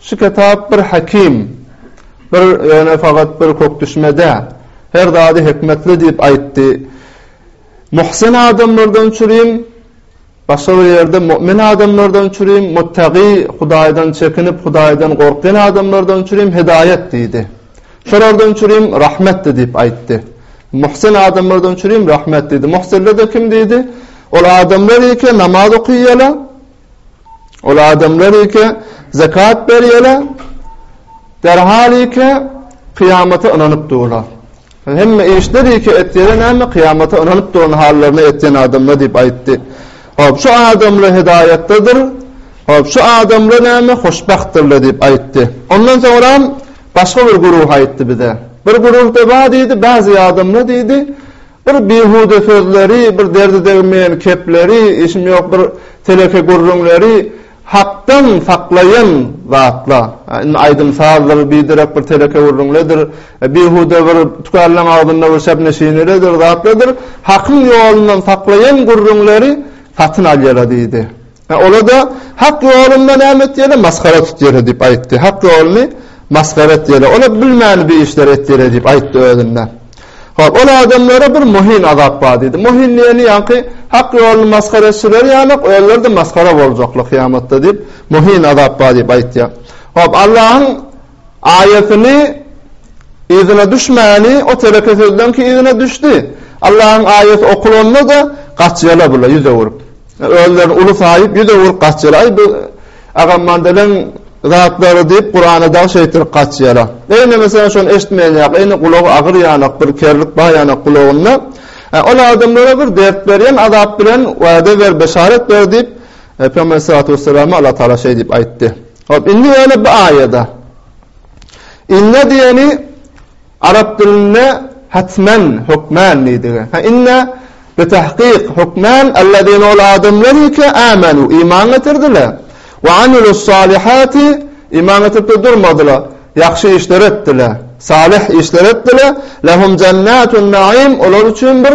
Şu kitap bir häkim, bir, ýöne fakat bir kökdüşme dä. Her zady hikmetli diýip aýtdy. Muhsin adamlardan çürim, başga bir ýerde mu'min adamlardan çürim, muttagi, Hudaýdan çekinip, Hudaýdan gorkýan adamlardan çürim, hidaýat diýdi. Şolardan çürim, rahmetdi diýip aýtdy. Muhsin adamlardan çürim, rahmet diýdi. Muhsinler-de kim diýdi? Ol adamlar eken, namaz okaýýala. Ol adamlar ýeke zekat berýärler, derhal ýeke kyýamata ynanyp durlar. Hemme işler ýeke etýärler, näme kyýamata ynanyp duran hallaryna etýän adamlar diýip aýtdy. Hop, şu adamlar hidayetdedir. Hop, şu adamlar näme hoşbahttırlar diýip aýtdy. Ondan soňra başga bir guruh aýtdy bize. Bir guruhda bar diýdi, bazı adamlar diýdi, Bir bihuda sözleri, bir derdi degmeýän kepleri, işim ýok bir teleke gürrüňleri Hakdan saklaýan zatla. Indi aýdym-sazdyr, biderek bir teleke gürrüňledir, bihuda bir tükärleň agzynda bir şäbneşineredir, zatladyr, Hakyň ýolundan saklaýan gürrüňleri satyn alýala diýdi. Ol-da, Hak ýolunda näme etýäle, masgara tutýäle diýip aýtdy. Hak ýoluny masgara etýäle. Olar bilmän bir işler etýäle diýip aýtdy özünde. Hop, ol adamlara bir muhin azap bar diýdi. Muhin diýeni ýaňky Hak ýoluny masgara etjiler ýalyk, özleri-de masgara boljaklar kyýamatda diýip, muhin azap bar diýip aýtýar. Hop, Allahyň Aýatyny yzyna düşmäni o teleke sözleňki yzyna düşdi. Allahyň aýaty okulanda-da gaçýala bula ýüz öwürip. Özlerini uly saýyp ýüz öwürip gaçýala. Aý bu agamandeleň zatlary diýip Kurana dagy şeýtirip gaçýala. Eýne meselem şony eşitmeýänýak, eýne gulagy agyrýanak, bir kerlik barýanak gulagynda. Ol adamlara bir dert berýän azap bilen wada ber, beşarat ber diýip Pygamber salatu wesselama Alla Taala şeý diýip aýtdy. Hop, indi ýöne bu aýada. Inne diýeni arap dilinde hatmen, hökmän diýdigi. Ha inne bitahkyk, hökmän ellezine ol adamlary ki amenu, iman getirdiler. We amilussalihati, iman getirip-de durmadylar, ýagşy işleri etdiler, salyh işleri etdiler, lehum jennetunnaim, olar üçin bir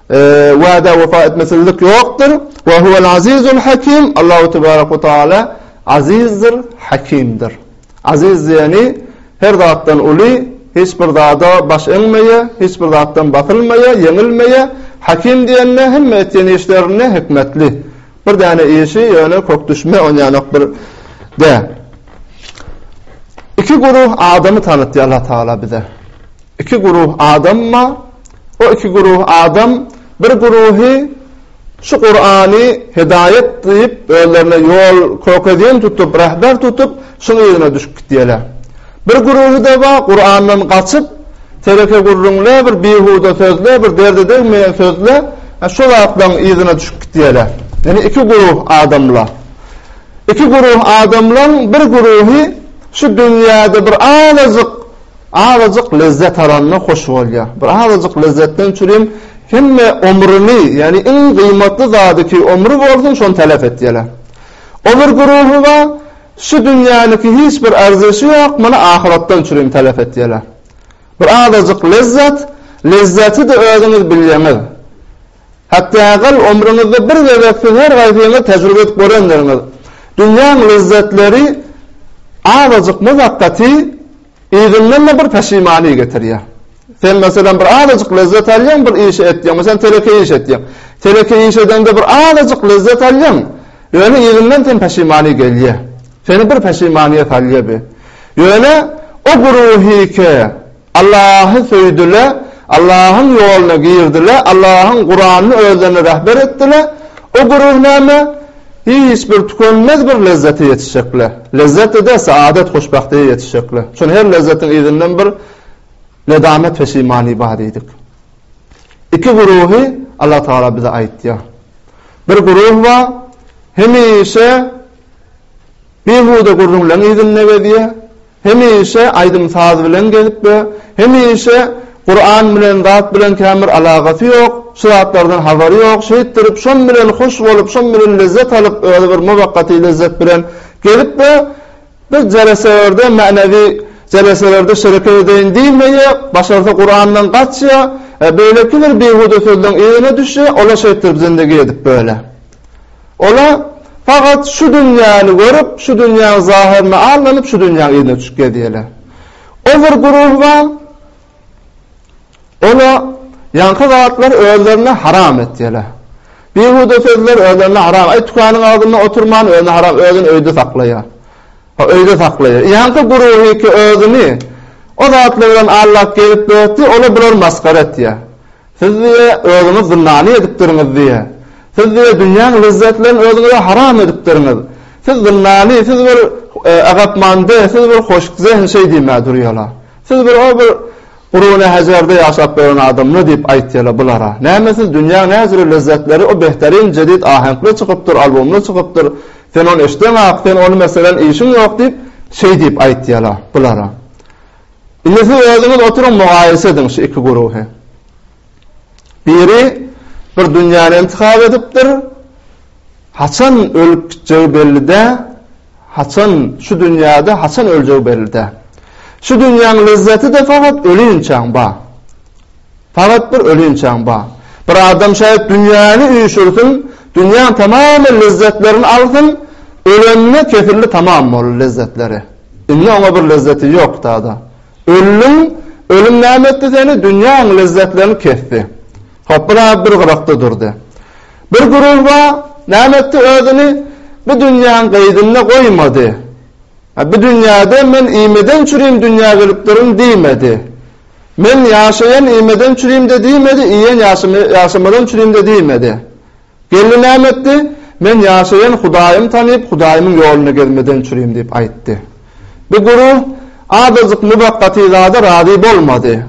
Wada wepa etmesizlik ýokdur. We huwel azizul hakim, Allahu tebarek we taala azizdir, hakimdir. Aziz diýeni her zatdan uly, hiç bir zada baş eňmeýär, hiç bir zatdan basylmaýar, ýeňilmeýär. Hakim diýende hemme etýän işlerinde hikmetli. Bir däne işi ýöne kök düşme onýanok bir de. Iki guruh adamy tanatýar Allah taala bize. Iki guruh adam bar. Bu iki guruh adam, bir guruhy şu Kurany Hidaýat diýip, özlerine ýol kökezin tutup, rehber tutup, şuň yzyna düşüp gidýärler. Bir guruhy-da bar, Kurandan gaçyp, teleke gürrüňle, bir bihuda sözle, bir derde degmeýän sözle, şu zatlaryň yzyna düşüp gidýärler. Ýani iki guruh adamlar. Iki guruh adamlaryň bir guruhy şu dünýäde bir azajyk Azajyk lezzet alanda hoş bolýar. Bir azajyk lezzetden çürim hemme omruny, ýagny iň gyýmatly zady ki omry bolsun şony talap etýäler. O bir güruhy bar, şu dünýäniki hiç bir arzeşi ýok, muny ahyratdan çürim talap etýäler. Bir azajyk lezzet, lezzeti-de özüňiz bilýäňiz. Häpdäagal ömrüňizde bir gezek siz her gaýsyňyz tejribe edip görendiriňiz. Dünýäň lezzetleri azajyk muzakkaty yzyndan-da bir peşimany getirýär. Sen meselem bir azajyk lezzet alýaň bir işi etýäň, meselem teleke iş etýäň. Teleke iş edeňde bir azajyk lezzet alýaň, ýöne yzyndan sen peşimany gelýär. Seni bir peşimanyýa salýar bi. Ýöne o bir ruhyke. Allahy söýdüle, Allahyň ýoluna girdile, Allahyň Kuranyny özlerine rehber etdile, o güruh näme? Hiç bir tükenmez bir lezzete ýetişjekle. Lezzete-de saadet, hoşbahtyýe ýetişjekle. Şuny her lezzetiň yzyndan bir nedamet, peşimani bar diýdik. Iki güruhy Allah Tagala bize aýtýa. Bir güruh bar, hemişe bihuda gürrüňleriň yzynda gezýä. Hemişe aýdym-saz bilen gezip be, hemişe Kuran bilen zat bilen käbir alagasy ýok, şu zatlardan habary ýok, şeýtdirip şom bilen hoş bolup, şom bilen lezzet alyp, özi bir mowakgaty lezzet bilen gezip be, bir jeleselerde, mänewi jeleselerde şereket edeýin diýmeýe, başarsa Kurandan gaçýa, beýleki bir bihuda sözleň yzyna düşýä, ol-a şeýtdirip zindigi edip böyle. Olar fakat şu dünýäni görüp, şu dünýäň zahyryna aldanyp, şu dünýäň yzyna düşüp gezýärler. O bir guruh bar, olar ýaňky zatlary özlerine haram etýärler. Bihuda sözleri özlerine haram. Aý, tükanyň agzynda oturman özüne haram, özüni öýde saklaýar. O öýde saklaýar. Ýaňky guruhy ki özüni o zatlar bilen aldap gezip ýördi, olar bulary masgara etýär. Siz diýe özüňiz zyndany edipdiriňiz diýe. Siz diýe dünýäň lezzetlerini özüňize haram edipdiriňiz. Siz zyndany, siz bir agapmande, siz bir hoşkzehin şeý diýmä durýala. Siz bir o bir Guruny Hejerde ýaşap ýören adammy diýip aýtýala bulara. Näme siz dünýäň näjüri lezzetleri o behtarin jedid ahenkli çykypdyr, albomly çykypdyr. Sen ony eşdeňak, sen ony meselem işiň ýok diýip şeý diýip aýtýala bulara. Indi siz özüňiz oturyň mugaýese ediň şu iki guruhy. Biri bir dünýäni intihap edipdir, haçan ölüp gitjegi belli dä, haçan şu dünýäde haçan öljegi belli dä. Şu dünýäň lezzeti-de faqat ölinçäň bar. Fakat bir ölinçäň bar. Bir adam şaýat dünýäni üýşürsin, dünýäň tamamy lezzetlerini alsyn, ölenine kesildi tamam boldy lezzetleri. Indi oňa bir lezzeti ýok tada. Öldüň, ölüm näme etdi seni, dünýäň lezzetlerini kesdi. Hop bir adam bir gyrakda durdy. Bir güruh bar, näme etdi özüni bu dünýäň geýdinde goýmady. Bu dünýäde men iýmeden çürim dünýä gelipdirin diýmedi. Men ýaşaýan iýmeden çürimde diýmedi, iýen ýaşamadan çürimde diýmedi. Gelni näme etdi? Men ýaşaýan Hudaýymy tanyp, Hudaýymyň ýolunda gezmeden çürim diýip aýtdy. Bu guruh azajyk muwakkaty zada razy bolmady.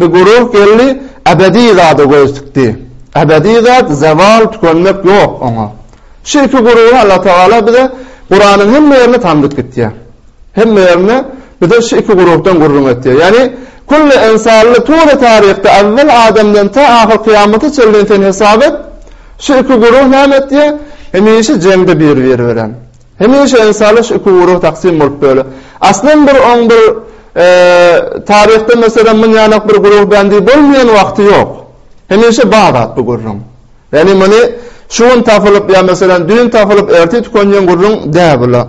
Bu guruh gelni ebedi zada göz tikdi. Ebedi zat zewal, tükenmek ýok oňa. Şu iki guruhy Allatagala bize Kuranyň hemme ýerinde tandyp gitýär. Hemme ýerinde bize şu iki guruhdan gürrüň etýär. Ýagny, külli ynsanly tury taryhda ewwel adamdan ta ahyr kyýamata çenli sen hesap et, şu iki guruh näme etýär? Hemişe jeňde bir-biri bilen. Hemişe ynsanlar şu iki guruha taksym bolup bölüp. Aslynam bir oň bir taryhda meselem munýanak bir guruh bendi bolmaýan wagty ýok. Hemişe bar zat bu gürrüň. Ýagny muny şu gün tapylyp ýa meselem düýn tapylyp ertir tükenýän gürrüň däl bula.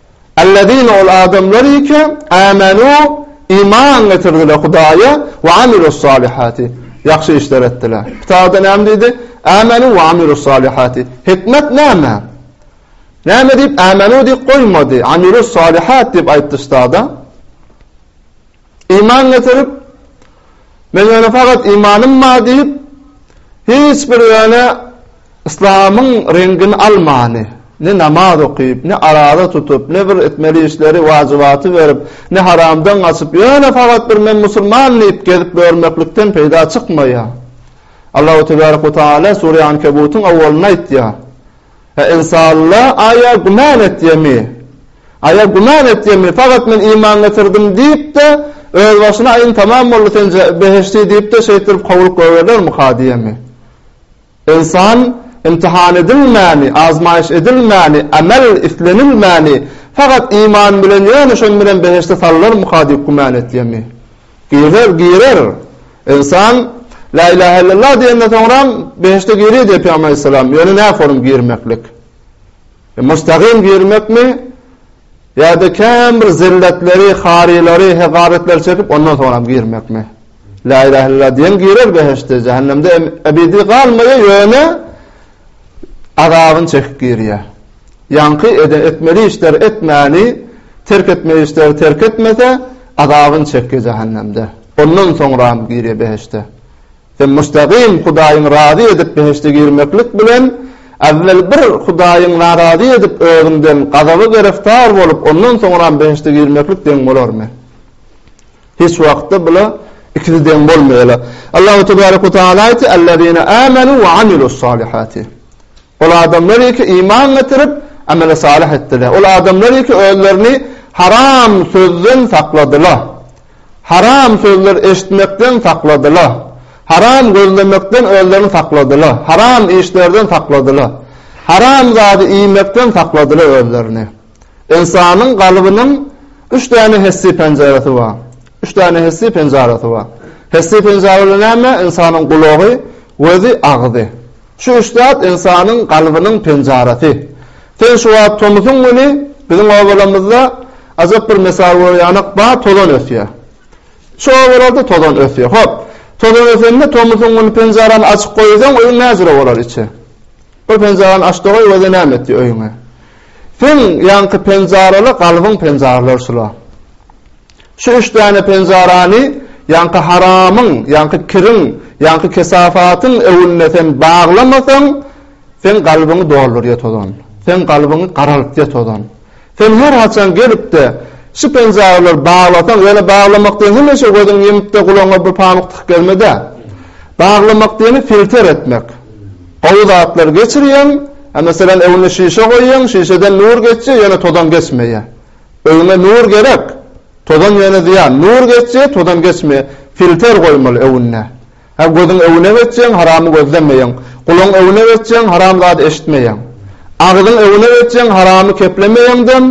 Ellezine ol adamlar eke, âmenû, iman getirdiler Hudaýa, we amilussalihati, ýagşy işler etdiler. Bu taýda näme diýdi? Âmenû we amilussalihati. Hikmet näme? Näme diýip âmenû diýip goýmady, amilussalihati diýip aýtdy ustada? Iman getirip, Men ýöne fakat imanym bar diýip, hiç bir ýöne yslamyň reňgini almany, ne namaz okyp, ne araza tutup, ne bir etmeli işleri, wajybaty berip, ne haramdan gaçyp, ýöne fakat bir men musulman diýip gezip ýörmeklikden peýda çykmaýar. Allahu tebarek we taala Sure Ankebutyň awwalynda aýtýar. Hä insalla aýa güman etýemi? Aýa güman etýemi? Fakat men iman getirdim diýip-de, özbaşyna aýyn tamam boldy sen behişdi diýip-de şeýtdirip kowulyp goýberlermika diýemi? Insan imtihan edilmäni, azmaýyş edilmäni, amel islenilmäni fakat iman bilen ýöne şon bilen behişde sallarmyka diýip güman etýemi? Girer, girer. Ynsan Lä ilähe illallah diýenden soňram behişde girýär diýýär Pygamber alaýhyssalam. Ýöne näforum girmeklik? Mustagym girmekmi? Ýa-da kän bir zilletleri, harylary, hegaretleri çekip, ondan soňram girmekmi? Lä ilähe illallah diýen girer behişde, jähennemde ebedi galmaýar, ýöne azabyny çekip girýär. Ýaňky eden etmeli işleri etmäni, terk etmeli işleri terk etmese, azabyny çekýär jähennemde. Ondan soňram girýär behişde. Sen mustagym Hudaýyňy razy edip behişde girmeklik bilen, äwwel bir Hudaýyňy narazy edip özüňden gazaba gereftar bolup ondan soňram behişde girmeklik deň bolarmy? Hiç wagtda bula ikisi deň bolmaýarlar. Allahu tebarek we taala aýtdy, Ellezine amenu we amilus salihati. Ol adamlar ki iman getirip, ameli salih etdiler. Ol adamlar ki özlerini haram sözden sakladylar. Haram sözler eşitmekden sakladylar. Haram gözlemekden özlerini sakladylar. Haram işlerden sakladylar. Haram zady iýmekden sakladylar özlerini. Ynsanyň galbynyň üç däne hessi penjiresi bar. Üç däne hessi penjiresi bar. Hessi penjireler näme? Ynsanyň gulagy, gözi, agzy. Şu üç zat ynsanyň galbynyň penjiresi. Sen şu wagt tomusyň güni biziň obalarymyzda ajap bir mesal görýäňok, bar tozan ösýär. Şu obalarda tozan ösýär. Hop, tozan ösende tomusyň güni penjireni açyk goýsaň, öýüň näjüre bolar içi? Bir penjireni aç-da goý, göze näme etýär öýüňe? Seň ýaňky penjarala galbyň penjaralar şula. Şu üç däne penjarany ýaňky haramyň, ýaňky kiriň, ýaňky kesafatyň öwünde sen baglamasaň, seň galbyňy doldurýa tozan. Seň galbyňy garalytýa tozan. Sen her haçan gelip-de, şu penjaralary baglasaň, ýöne baglamak diýen hemişe gözüňi ýumyp-da, gulagyňa bir pamyk tıkyp gezme-dä. Baglamak diýeni filter etmek. Gowy zatlar geçirýäň, a meselem öwüne şişe goýýaň, şişeden nur geçýär, ýöne tozan geçmeýär. Öwüne nur gerek, tozan ýöne zyýan. Nur geçýär, tozan geçmeýär. Filter goýmaly öwünde. Hä gözüň öwüne geçýäň, haramy gözlemeýäň. Gulagyň öwüne geçýäň, haram zady eşitmeýäň. Agzyň öwüne geçýäň, haramy keplemeýäň dem.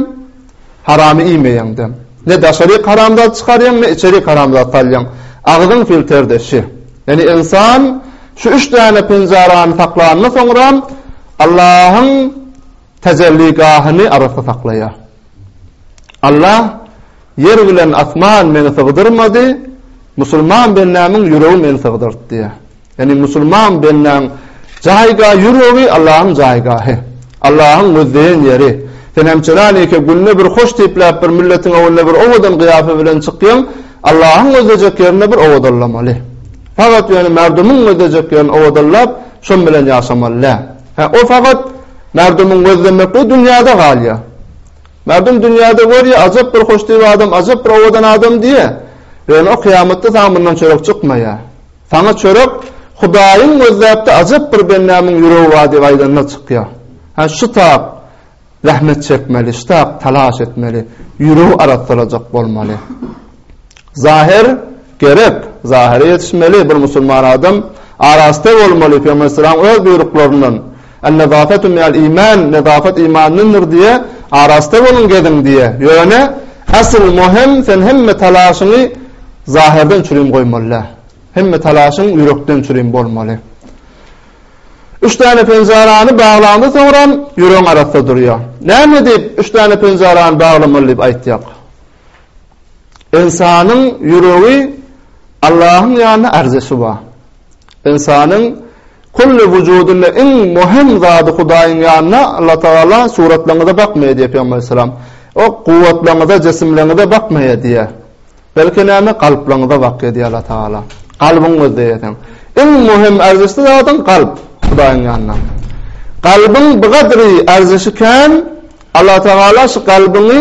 Haramy iýmeýäňdä. Ne daşaryk haramzat çykarýaň, ne içerik haramzat salýaň. Agzyň filterde şi. Ýani ynsan şu üç däne penjarany saklandan soňra Allahyň tejelligahyny arassa saklaýar. Allah Ýer bilen asman meni sygdyrmady, musulman bendämiň ýüregi meni sygdyrdy diýýär. Ýagny musulman bendaň jaýga ýüregi Allahyň jaýgahy. Allahyň gözleýän ýeri. Sen hem çenalike günde bir hoş tipläp bir milletiň öňünde bir owadan gyýafa bilen çykýaň, Allahyň gözlejek ýerini bir owadanlamaly. Fakat ýöne merdumuň gözlejek ýerini owadanlap şon bilen ýaşamaly dä. Hä o fakat merdumuň gözlemekli dünýäde galýa. Merdum dünýäde görýä ajap bir hoş tip adam ajap bir owadan adam diýä. Ýöne o kyýamatda saňa mundan çörek çykmaýa. Saňa çörek Hudaýyň gözläpdi ajap bir bendämiň ýüregi bar diýip aýdanda çykýar. Hä şu tap zähmet çekmeli, şu tap talaş etmeli, ýüregi arassalajak bolmaly. Zahir gerek, zahire ýetişmeli bir musulman adam arassa bolmaly Pygamber sallam öz buýruklaryndan. Ennezafetu minel iman, nezafet imandandyr diýýär, arassa boluň geziň diýýär. Ýöne, esl möhem sen hemme talaşyňy zahirden çürim goýmalyda. Hemme talaşyň ýürekden çürim bolmaly. Üç däne penjarany baglaňda soňram ýüregiň arassa durýar. Näme diýip üç däne penjarany baglamaly diýip aýtýak. Ynsanyň ýüregi Allahyň ýanynda arz-e-suba. Ynsanyň Kulli wujudinde iň möhüm zady Hudaýyň ýanynda, Allatagala, suratlaryňyza bakmaýar diýýär Pygamber salam. O kuwwatlaryňyza, jisimleriňize bakmaýar diýýär. Belki näme, kalplaryňyza bakýar diýýär Allatagala. Kalbyňy gözleýär seň. Iň möhüm erzeşli zadyň kalp Hudaýyň ýanynda. Kalbyň bigadry erzeşi kän, Allatagala şu kalbyňy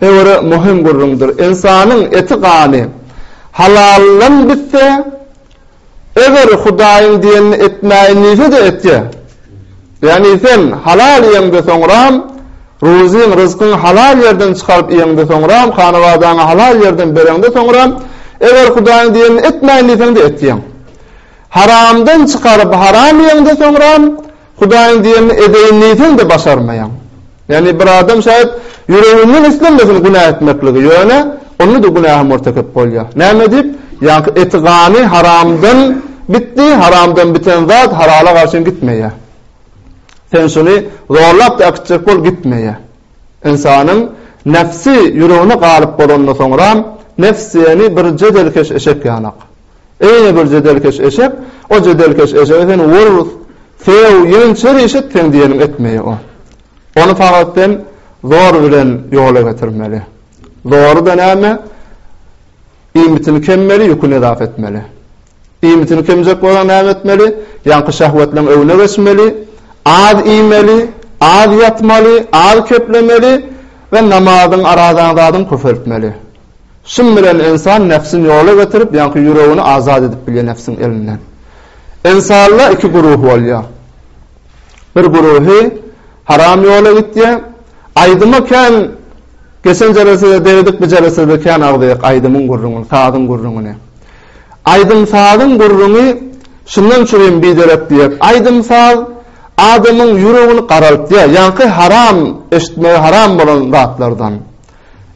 Öwre möhüm gürrüňdir. Ynsanyň eti-gany halalyndan bitse, eger Hudaýyň diýenini etmäýin diýse-de etse, ýagny sen halal iýeňde soňram, ruzyň, ryzkyňy halal ýerden çykaryp iýeňde soňram, hanabadaňa halal ýerden bereňde soňram, eger Hudaýyň diýenini etmäýin diýseň-de etýäň. Haramdan çykaryp haram iýeňde soňram, Hudaýyň diýenini edeýin diýseň-de başarmaýaň. Ýagny bir adam şaýat ýüreginden islenmesin günä etmekligi, ýöne onda-da günähe mürtekep bolýar. Näme diýip? Ýagny eti gany haramdan bitdi, haramdan biten zat halala garşyň gitmeýär. Sen şuny zorlap-da äkitjek bol, gitmeýär. Ynsanyň nebsi ýüregine galyp bolandan soňra nebs diýeni bir jedelkeş eşek ýanak. Eýne bir jedelkeş eşek, o jedelkeş eşege sen wur, sew, ýençer iş et, seň diýeniňi etmeýär o. Ony fagt sen zor bilen ýola getirmeli. Zory-da näme? Iýmitini kemmeli, ýüküni ezap etmeli. Iýmitini kemjek bolan näme etmeli? Ýaňky şehwetleriň öňüne geçmeli, az iýmeli, az ýatmaly, az keplemeli we namazyň, arazaň zadyň köpeltmeli. Şum bilen ynsan nebsini ýola getirip, ýaňky ýüregini azat edip bilýär nebsiň elinden. Ynsanlar iki guruh bolýar. Bir guruhy haram ýola gitýär. Aýdyma kän geçen jelesede degdik, bu jelesede kän agzaýak aýdymyň gürrüňini, sazyň gürrüňini. Aýdym sazyň gürrüňi şundan çürim biderek diýek. Aýdym saz adamyň ýüregini garaltýar. Ýaňky haram eşitmegi haram bolan zatlardan.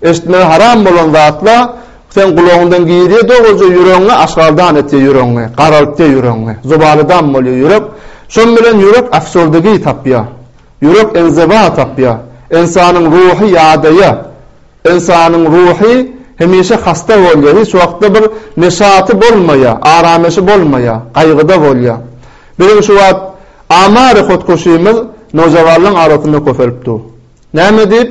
Eşitmegi haram bolan zatla seň gulagyňdan girýär dowaja ýüregiňe aşgabdan etýär ýüregiňi garaltýar ýüregiňi zobaladan bolýar ýürek şon bilen ýürek afsordigi tapýar ýürek enziwa tapýar ensanyň ruhy ýadaýar ensanyň ruhy hemişe hasta bolýar hiç wagtda bir neşaty bolmaýar aramyşy bolmaýar gaýgyda bolýar biziň şu wagt amary hotkoşymyz nojawanlaň arasynda köpelip dur näme diýip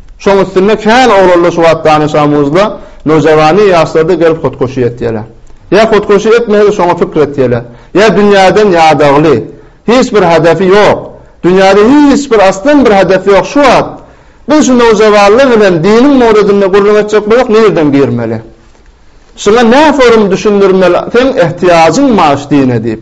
Şoň üstünde kän oglanlar şu wagt danyş-amuzda, nojawany ýaşlarda gelip hotgoşy etýärler. Ýa hotgoşy etmäge şoňa pikir etýärler. Ýa dünýäden ýadagly. Hiç bir hedefi ýok. Dünýäde hiç bir aslan bir hedef ýok şu wagt. Biz şu nojawanlar bilen diniň moredinde gürrüň etjek bolsak nirden girmeli? Şuňa näforum düşündirmeli seň ehtiýajyň maş dine diýip.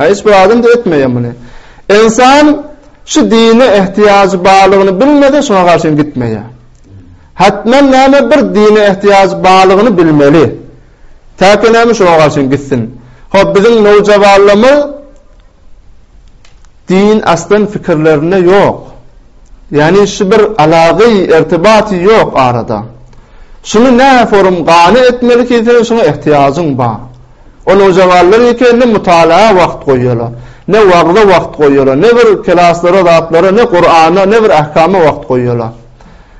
Hiç bir adam-da etmeýär muny. Ynsan şu dine ehtiýajy barlygyny bilmese şuňa garşy gitmeýär. Hatman näme bir dine ehtiýajy barlygyny bilmeli. Täki näme şuňa garşy gitsin. Hop biziň nowjawanlarymyz din aslan fikirlerinde ýok. Ýani şu bir alagy, irtibaty ýok arada. Şuny näforum gany etmeli ki sen şuňa ehtiýajyň bar. Onuň jaň alnar ýeke ne mutalaa wagt goýýala, ne wagza wagt goýýala, ne bir kelaslara zatlara, ne Kurana, ne bir ähkama wagt goýýala.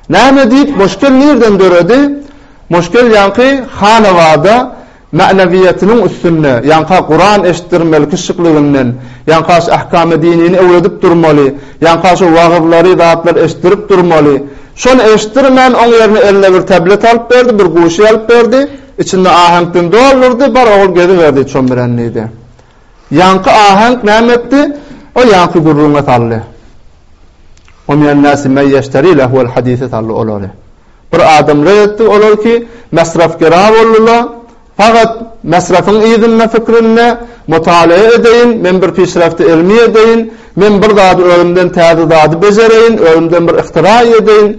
Näme diýip muşkel nirden döredi? Muşkel ýaňky hanabada ma'nawiýatynyň üstünde, ýaňka Kuran eşitdirmeli kişikliginden, ýaňkaş ähkama dinini öwredip durmaly, ýaňka şo wagyzlary zatlar eşitdirip durmaly. Şony eşitdirmän oň ýerine eline bir tablet alyp berdi, bir guşy alyp berdi. Içini aheňkden doldurdy, Bar, ogul, geziber diý, çom bilen diýdi. Ýaňky aheňk näme etdi? Ol ýaňky gürrüňe saldy. O minen näsi men ýeşteri lehwel hadise saldy olary. Bir adam ret etdi, olar ki, mesrafgera boldular, fakat mesrafyň yzynda fikrinde, mutalaýa edeýin, men bir pişrefti elmi edeýin, men bir zady özümden täze zady bejereýin, özümden bir yhtira edeýin,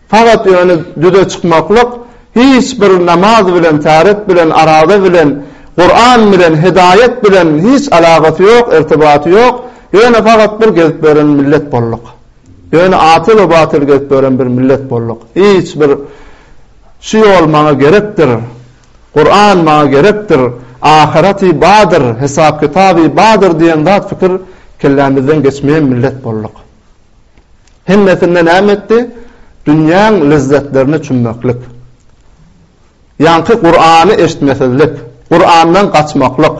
Fakat ýöne düze çykmaklyk hiç bir namaz bilen, täret bilen, araza bilen, Kuran bilen, hidaýat bilen hiç alagasy ýok, irtibaty ýok, ýöne fakat bir gezip ýören millet bolduk. Ýöne atyl we batyl gezip ýören bir millet bolduk. Hiç bir şu ýol maňa gerekdir, Kuran maňa gerekdir, ahyreti badyr, hesap kitaby badyr diýen zat pikir kellämizden geçmeýän millet bolduk. Hemmesinde näme etdi? Dünýäň lezzetlerine çümmeklik. Ýaňky Kurany eşitmesizlik, Kurandan gaçmaklyk.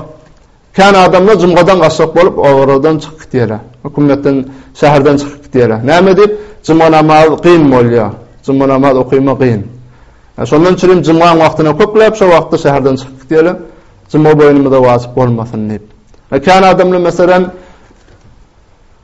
Kän adamlar jumgadan gaçjak bolup obaradan çykyp gitýärler. Hökümetden, şäherden çykyp gitýärler. Näme diýip? Juma namaz gyn bolýar. Juma namaz okyma gyn. Şondan üçin jumgaň wagtyna köpläp şo wagtda şäherden çykyp gitýärler. Juma boýnumyza wajyp bolmasyn diýip. Kän adamlar meselem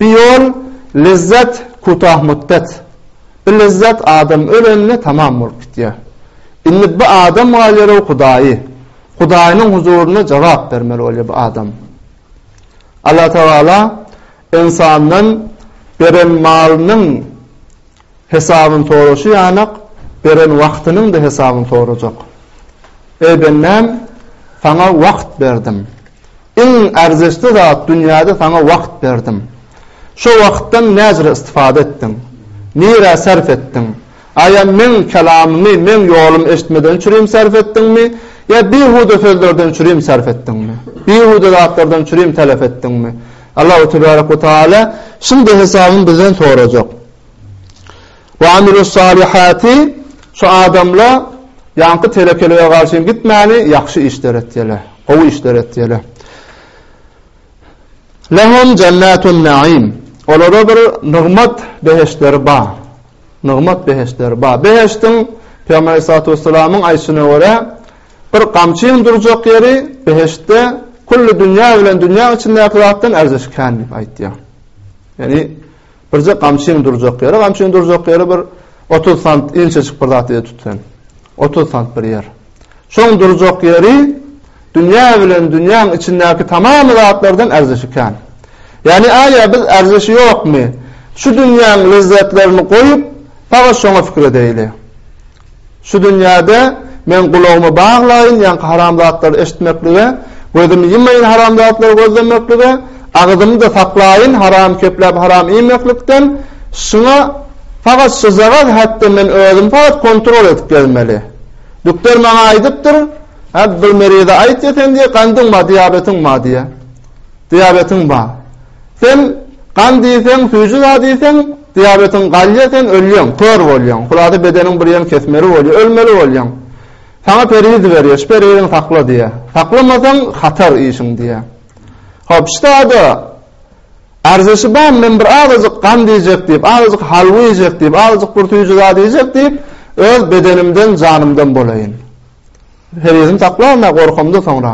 Bir ýol, lezzet, kutah muddet. Bir lezzet adam ölende tamam bolup gitýär. Indi bi adam galýarow Hudaýy. Hudaýynyň huzurynda jogap bermeli bolýar bi adam. Allatagala ensandan beren malynyň Hesabyny soraşy ýanak, beren wagtynyň-da hesabyny sorajak. Eý bendäm, saňa wagt berdim. Iň erzeşli zat dünýäde saňa wagt berdim. Şo wagtdan näcre istifada etdiň? Nirä sarp etdiň? A ýa meň kelamymy, meň ýolumy eşitmeden çürim sarp etdiňmi? Ýa bihuda sözlerden çürim sarp etdiňmi? Bihuda zatlardan çürim telef etdiňmi? Allahu tebarek we taala şindi hesabyny bizden sorajak. Ve amilussalihati şu adamla ýaňky telekelege garşy gitmäni ýagşy işler etýärler, gowy işler etýärler. Lehum jennatun naim. Olara bir nygmat behiştleri bar. Nygmat behiştleri bar. Behiştiň Peygamber Aleyhissalatu vesselamyň aýtşyna görä bir gamçyň durjak ýeri behiştde kulli dünýä bilen dünýä içindäki zatdan erzeşkän diýip aýtýar. Yani Birje gamçyň durjak ýeri, gamçyň durjak ýeri bir otuz sant inçejik bir zat eli tut sen. Otuz sant bir ýer. Şoň durjak ýeri dünýä bilen dünýäň içindäki tamam zatlardan erzeşi kän. Ýagny aýa biz erzeşi ýokmy? Şu dünýäň lezzetlerini goýup, sagat şoňa pikir edeýli. Şu dünýäde men gulagymy baglaýyn ýaňky haramzatlary eşitmeklige, gözümi ýumaýyn haramzatlary gözlemeklige, agzymy-da saklaýyn haram kepläp haram iýmeklikden, şuňa fakat şujagaz häkde men özümi fakat kontrol edip gezmeli. Dükter maňa aýdypdyr, Hä, bir merize aýt diýe sen diýe, gandyň bar, diabetiň bar diýe. Diabetiň bar. Sen gan diýseň, süýji zat iýseň, diabetiň galýar, sen ölýäň, kör bolýaň. Hulasa bedeniň bir ýerini kesmeli bolýar, ölmeli bolýaň. Saňa periz berýär, şu periziňi sakla diýýär. Saklamasaň hatar işiň diýýär. Hop, ştada arzyşy bar, men bir azajyk gan diýjek diýip, azajyk halwa iýjek diýip, azajyk bir süýji zat iýjek diýip, öz bedenimden, janymdan bolaýyn. Perizimi saklaryn-a gorkamda soňra.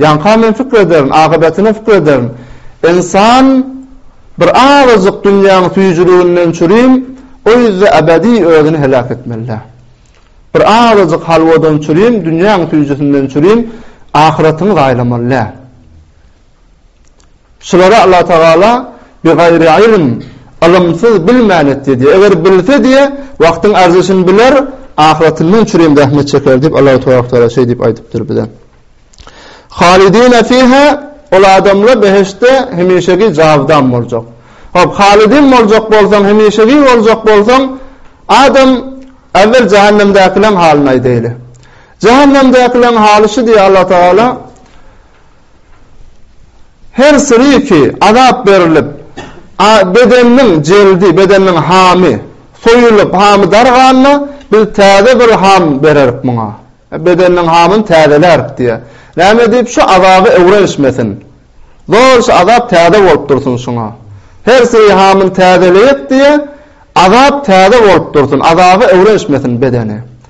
Ýaňka men pikir ederin, akybetyna pikir ederin. Ynsan bir azajyk dünýäň süýjüliginden çürin, o ýüzde ebedi özüni heläk etmeli-dä. Bir azajyk halwadan çürin, dünýäň süýjüsinden çürin, ahyratyňy zaýalamaly-dä. Şulara Allah Tagala bigaýry ylm, ylymsyz bilmän etdi diýýär. Eger bilse diýýär, wagtyň arzyşyny biler, ahyratyndan çürim zähmet çeker diýip Allah Tebaraka Tagala şeý diýip aýdypdyr bize. Halidine fiha ol adamlar behiştde hemişeki jawdan boljak. Hop, halidin boljak bolsaň, hemişeki boljak bolsaň, adam äwel jähennemdäkileriň halyny aýdaýly. Jähennemdäkileriň haly şu diýýär Allah Tagala, Her sirki azap berilip, bedeniniň jeldi, bedeniniň hamy soýulyp, hamy darganda, biz täze bir ham bererik muňa. Bedeniniň hamyny täzelärik diýýär. Näme diýip, şu azaby öwrenişmesin. Zor şu azap täze bolup dursun şuňa. Her sirki hamyny täzeleyek diýýär, azap täze bolup dursun, azaby öwrenişmesin bedeni.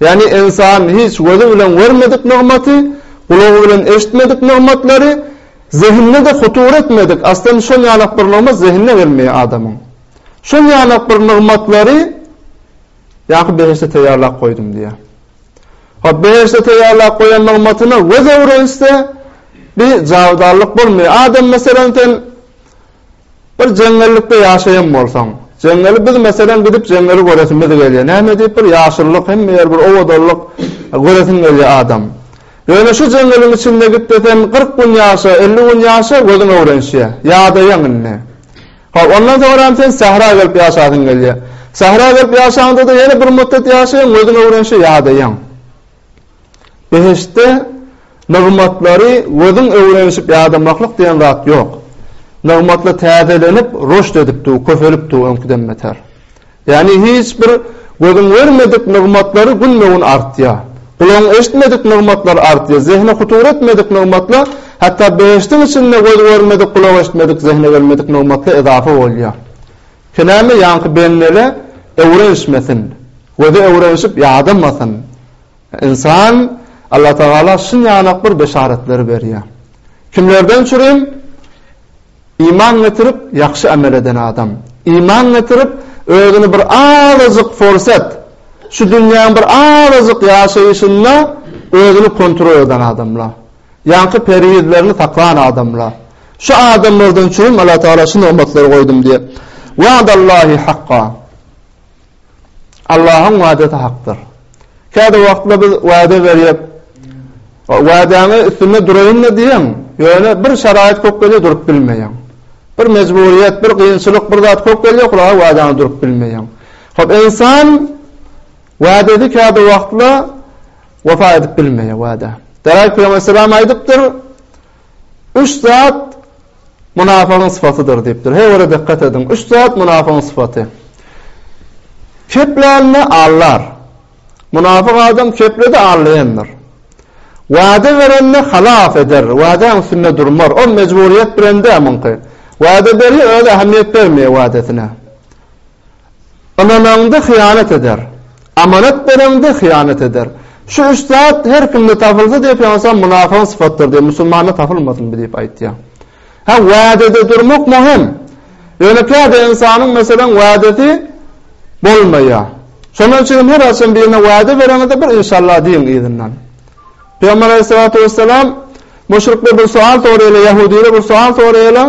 Ýagny ynsan hiç gözi bilen görmedik nygmaty, gulagy bilen eşitmedik nygmatlary, zehinde-de hutur etmedik, aslan şol ýalak bir nygmat zehine gelmeýär adamyň. Şol ýalak bir nygmatlary ýa-ha behişde teýýarlap goýdum diýýär. Hop, behişde teýýarlap goýan nygmatyna göz öwrenişse, bi jabydarlyk bolmaýar. Adam, meselem, sen Bir jeňňellikde ýaşaýan bolsaň. Jeňňeli biz meselem gidip jeňňeli göresimiz gelýär. Näme diýip bir ýaşyllyk hemme ýer bir owadanlyk göresiň gelýär adam. Ýöne şu jeňňeliň içinde git desem kyrk gün ýaşa elli gün ýaşa gözüň öwrenişýär. Ýadaýaň indi. Hop ondan soňram sen sähra gelip ýaşasyň gelýär. Sähra gelip ýaşaňda-da ýene bir mutdat ýaşaýaň gözüň öwrenişýär ýadaýaň. Behiştde nygmatlary gözüň öwrenişip ýadamaklyk diýen zat ýok. Nygmatlar täzelenip, rüşt edip dur, köpelip dur öňküden beter. Ýagny hiç bir gözüň görmedik nygmatlary günbe-gün artýar. Gulagyň eşitmedik nygmatlary artýar. Zehne hutur etmedik nygmatlar, hatda behiştiň içinde göz görmedik, gulak eşitmedik, zehne gelmedik nygmatlar edafa bolýar. Sen näme ýaňky bendege öwrenişmesin, gözi öwrenişip ýadamasyn. Ynsan Allatagala şun ýanak bir beşaratlar berýär. Kimlerden çürim? Iman getirip, ýagşy amel eden adam. Iman getirip, özüni bir azajyk forsat, şu dünýäň bir azajyk ýaşaýşynda özüni kontrol eden adamlar. Ýaňky perizlerini saklan adamlar. Şu adamlardan üçinem Allatagala şu nygmatlary goýdum diýip. Wa'dallahi hakka. Allahyň wa'dasy hakdyr. Käbir wagtlar biz wa'da berýär. Wa'daňy üstünde duraýyn-da diýýän, ýöne bir şaraýat köp gelýär, durup bilmeýän. Bir mejburyýet, bir kynçylyk, bir zat köp gelýär, hulaga wa'daňy durup bilmeýän. Hop, ynsan wa'dasy käbir wagtlar Wepa edip bilmeýär wada. Daraýt pygamber salam aýdypdyr, Üç zat munafygyň sypatydyr diýipdir. Her biri dykgat ediň. Üç zat munafygyň sypaty. Keplänini aldar. Munafyk adam kepledi aldaýandyr. Wada berenini halaf eder. Wadäň üstünde durmar. Ol mejburyýet bilen däl muňky. Wada berýär, özi ähmiýet bermeýär wadasyna. Ynananda hyýanat eder. Amanat bereňde hyýanat eder. Şu üç zat her kimde tapylsa diýip ýaňsa mynafygyň sypatydyr diýip musulmanda tapylmasynmy diýip aýtýar. Hä wädede durmak möhüm. Ýöne käte ynsanyň meselem wädesi bolmaýar. Şonuň üçin hem her haçan birine wäde bereňizde bir inşallah diýiň yzyndan. Pygamber Aleyhissalatu wesselam müşrikler bir soal soraýarlar, ýahudylar bir soal soraýarlar.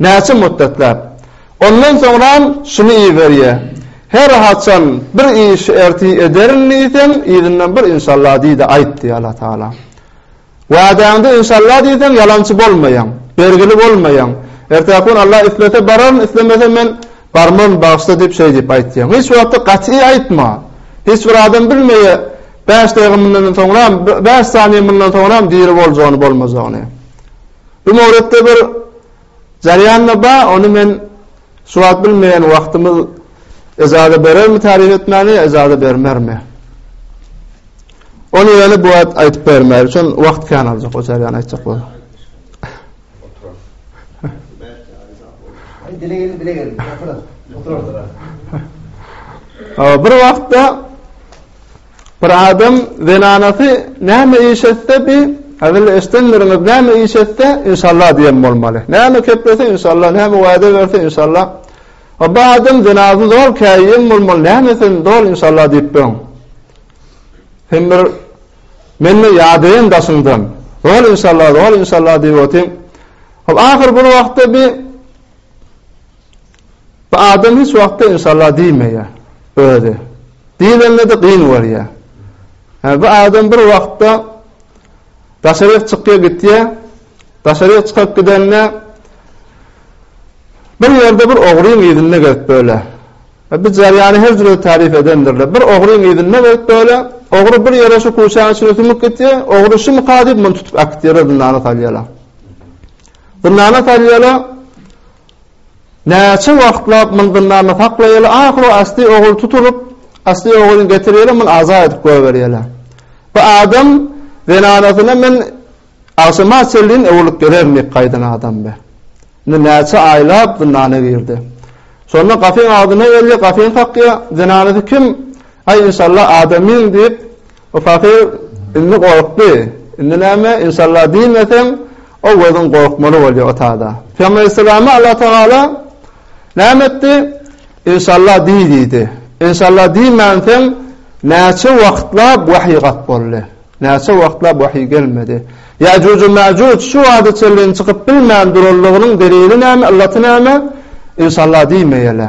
Näçe muddetlap? Ondan soňram şuny iberýä, Her haçan bir işi ertir ederin diýseň, yzyndan bir inşallah diý-de aýt diýýär Allah Tagala. Wädäňde inşallah diýseň, ýalançy bolmaýaň, bergili bolmaýaň. Ertäki gün Allah islese bararyn, islemese men barmaryn, bagyşla diýip şeý diýip aýtýaň. Hiç wagtda gat'y aýtma. Hiç bir adam bilmeýär bäş dagyga mundandan soňram, bäş saniýe mundan soňram diri boljagyny, bolmajagyny. Bu mowretde bir jarýan-da ba, ony men şu wagt bilmeýän, wagtymyz ejaza berermi taryp etmäni ýa ejaza bermermi? Ony ýöne bu wagt aýdyp bermäýeris, çün wagt kän aljak o jarýany aýtjak bolsa. Dile geldi, dile geldi. Oturardylar. Bir wagtda Bir adam zenanasy näme iş etse bi hezil eşdendirňiz näme iş etse inşallah diýen bolmaly näme keplese inşallah näme wada berse inşallah we bir adam zenasy zol käýýen bolmaly näme sen dol inşallah diýip böň sen bir menne ýadaýan daşyňdan zol inşallah zol inşallah diýip otyň hop ahyr bir wagtda bi Bu adam hiç wagtda inşallah diýmeýär özi. Diýlende-de gyn bolýar. Ýa bu adam bir wagtda daşaryk çykýar gitýär. Daşaryk çykyp gidende bir ýerde bir ogryň yzynda gezip böle. Ýa bu jarýany her jürede tarif edendirler. Bir ogryň yzynda gezip böle. Ogry bir ýere şu kuşaň içine sümüp gitýär. Ogry şumy ka diýip muny tutup akdyryr, zindana salýarlar. Zindana salýarlar. Näçe wagtlap muny zyndanda saklaýaly, ahyry Asli oguly tutulyp, Asli ogulyny getirýäler, muny azat edip goýberýäler. Bu adam zenanasyna men agşama çenlin öwrülip gelerin diýip gaýdan adam be. Indi näçe aýlap zyndana girdi. Şonda gapyň agzyna gelýär, gapyny kakýar, zenanasy kim? Aý inşallah adamyň diýip, O pahyr indi gorkdy. Indi näme, inşallah diýmeseň, o gözüň gorkmaly bolýar o tada. Pygamber aleýhissalama Allatagala näme etdi? Inşallah diý diýdi. Inşallah diýmänsoň, näçe wagtlap wahyý gap boldy. Näçe wagtlap wahyý gelmedi. Ýajuj-u-mäjuj şu wagta çenli çykyp bilmän duranlygynyň delili näme, yllaty näme? Inşallah diýmeýele.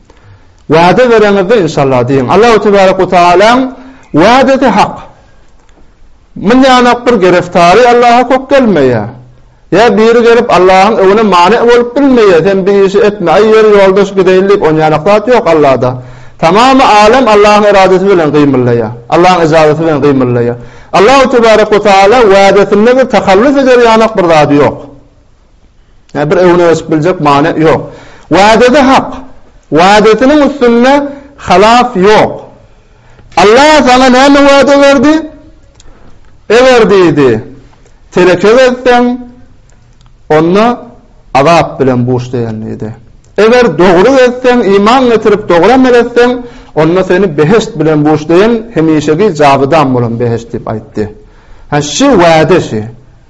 Wada bereňizde inşallah diýiň. Allahu tebarek we taalaň wadasy hak. Mundanam bir gereftary Allaha kok gelmeýä. Ýa biri gelip Allahyň öwüne many bolup bilmeýä. Sen bir işi etme, aý ýeri ýoldaş gideýin diýip onýanok zat ýok Allahda. Tamamy alem Allahyň eradasy bilen gymyldaýa. Allahyň ejazasy bilen gymyldaýa. Allahu tebarek we taala wadasynda bir tahallus eder ýanok bir zady ýok. Yani bir öwne ösüp biljek many yok. Vadesi hak. Vadesiniň üstünde halaf yok. Allah sana näme vade verdi? Eger diýdi, teleke gezseň, onda azap bilen buş diýen diýdi. Eger dogry gezseň, iman getirip dogry amel etseň, onda seni behişt bilen buş diýen hemişeki jawydan bolan behişt diýip aýtdy. Ha şu wade şu.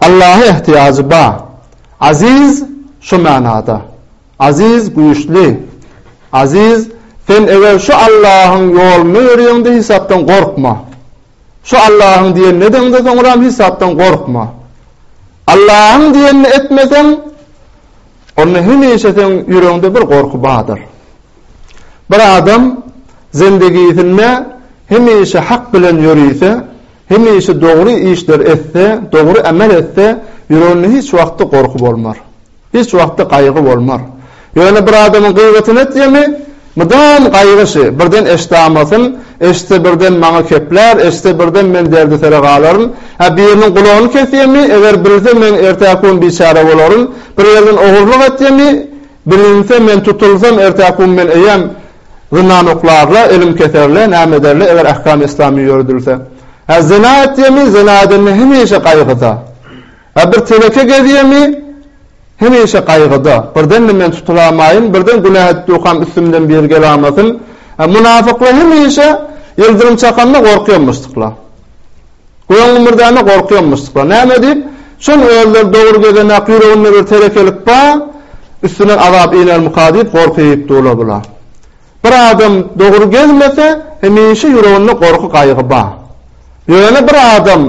Allaha ehtiýajy ba. Aziz şu manada. Aziz güýçli. Aziz sen eger şu Allahyň ýolunda ýörýeňde hisapdan gorkma. Şu Allahyň diýenini edeňde soňram hisapdan gorkma. Allahyň diýenini etmeseň Onda hemişe seň ýüregiňde bir gorky bardyr. Bir adam zendegisinde hemişe hak bilen ýörüse, hemişe dogry işler etse, dogry emel etse, ýüreginde hiç wagtda gorky bolmar. Hiç wagtda gaýgy bolmar. Ýöne bir adamyň gybatyny etýärmi, Mydam gaýgyşy, birden eşdamasyn, eşitse birden maňa keplär, eşitse birden men derdisere galaryn. Hä, biriniň gulagyny kesýemi, eger bilinse men ertäki gün biçäre bolaryn. Bir ýerden ogurlyk etýemi, bilinse men tutulsam ertäki gün men eýýäm zyndan oklar-la, elim keser-le, näme eder-le, eger ähkam yslamy ýöredilse. Hä, zyna etýemi, zyna edende hemişe gaýgyda. Hä, bir teleke gezýemi, Hemişe gaýgyda. Birden-de men tutulamaýyn, birden günä etdükam üstümden biri gelamasyn. Mynafyklar hemişe ýyldyrym çakanda gorkýammyşdyklar. Göň gümmürdände gorkýammyşdyklar. Näme diýip, şonuň özleri dogry gezenak, ýüreginde bir terekelik bar, üstünden azap inermika diýip gorky iýip durlar bular. Bir adam dogry gezmese, hemişe ýüreginde gorky-gaýgy bar. Ýöne bir adam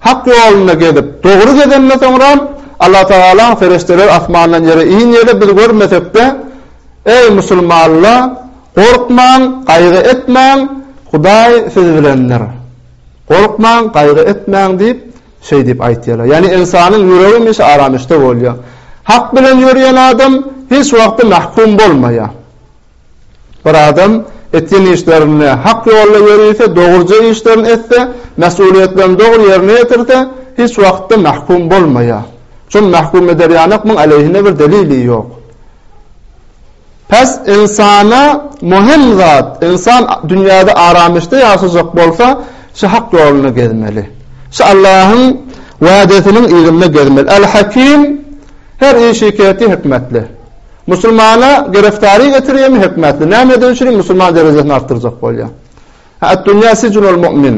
Hak ýolunda gezip, dogry gezenden soňram, Allatagalaň perişdeleri asmandan ýere inýär-de, biz görmesek-de, Eý, musulmanlar, gorkmaň, gaýgy etmäň, Hudaý siz bilendir. Gorkmaň, gaýgy etmäň diýip, şeý diýip aýtýarlar. Ýagny ynsanyň ýüregi hemişe aramyşda bolýar. Hak bilen ýörýän adam hiç wagtda mahkum bolmaýar. Bir adam etýän işlerinde hak ýolda ýörüse, dogruja işlerini etse, mesulyýetlerini dogry ýerine ýetirse, hiç wagtda mahkum bolmaýar. Şony mahkum eder ýanok, muň aleýhine bir delili ýok. Pes insana möhüm zat, insan dünýäde arameçde ýaşajak bolsa, şu hak ýolunda gezmeli. Şu Allahyň wädesiniň yzynda gezmeli. Al-Hakim her işi keti hikmetli. Musulmana gereftary getirýärmi hökmätli? Näme eden üçin musulman derejesini artdyrjak bolýar? Hä Ad-dunýa sijnul mu'min.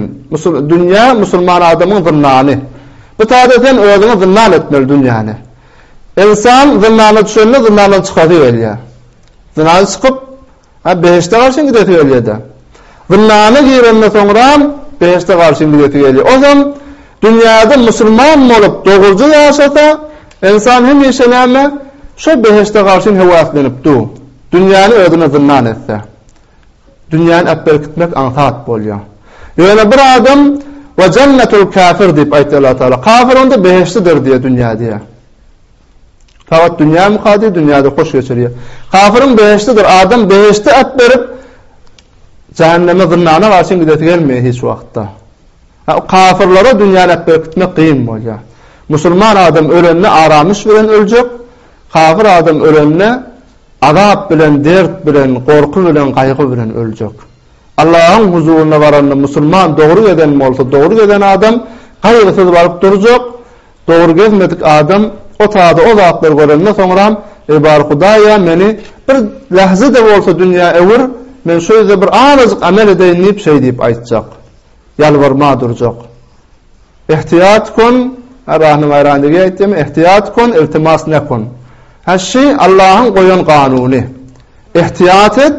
Dünýä musulman adamyň zyndany. Bu taýda sen özüňi zyndan etmeli dünýäni. Ynsan zyndana düşende zyndandan çykasy gelýär. Zyndan çykyp, Ha behişde garşyň gidesi gelýär-de. Zyndana girende soňram behişde garşyň gidesi gelýär. Ozam dünýäde musulman bolup dogruja ýaşasa, ynsan hemişe näme, şo behişde garşyň höwäslenip du. Dünýäni özüne zyndan etse. Dünýäni äp berip gitmek aňsat bolýar. Ýöne bir adam Wa jennetul kafir diýip aýtýar Allah Taala. Kafir onda behişdidir diýýär dünýä diýýär. Faqat dünýä mukady, dünýäde hoş geçirýär. Kafiryň behişdidir, adam behişdi at berip, jähenneme zyndana garşy gidesi gelmeýär hiç wagtda. Kafirlere dünýäni at berip gitmek kyn bolýar. Musulman adam ölende aramyş bilen öljek, kafir adam ölende azap bilen, dert bilen, gorky bilen, gaýgy bilen öljek. Allahyň huzuryna baranda musulman dogry gezen bolsa dogry gezen adam gaýgysyz baryp durjak, dogry gezmedik adam o taýda o zatlary görende soňram eý bar Hudaýa meni bir lähze-de bolsa dünýä öwür men şo ýerde bir azajyk amel edeýin diýip şeý diýip aýtjak. Ýalbarma durjak. Ehtiýat kun, a rahny baýran degi aýtýamy, ehtiýat kun, iltimas nekun. Hä şi Allahyň goýan kanuny. Ehtiýat et,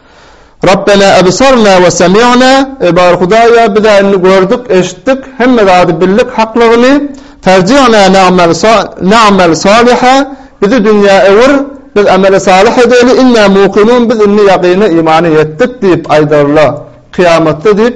Rabbena ebsarna we semi'na, Eý bar Hudaýa bizä indi gördük, eşitdik, hemme zady bildik haklygyny, ferji'na na'mal na'mal saliha, bizi dünýä öwür, biz ameli salyh edeli, inna muqinun biz indi ýakyna imana ýetdik diýip aýdarlar, kyýamatda diýip,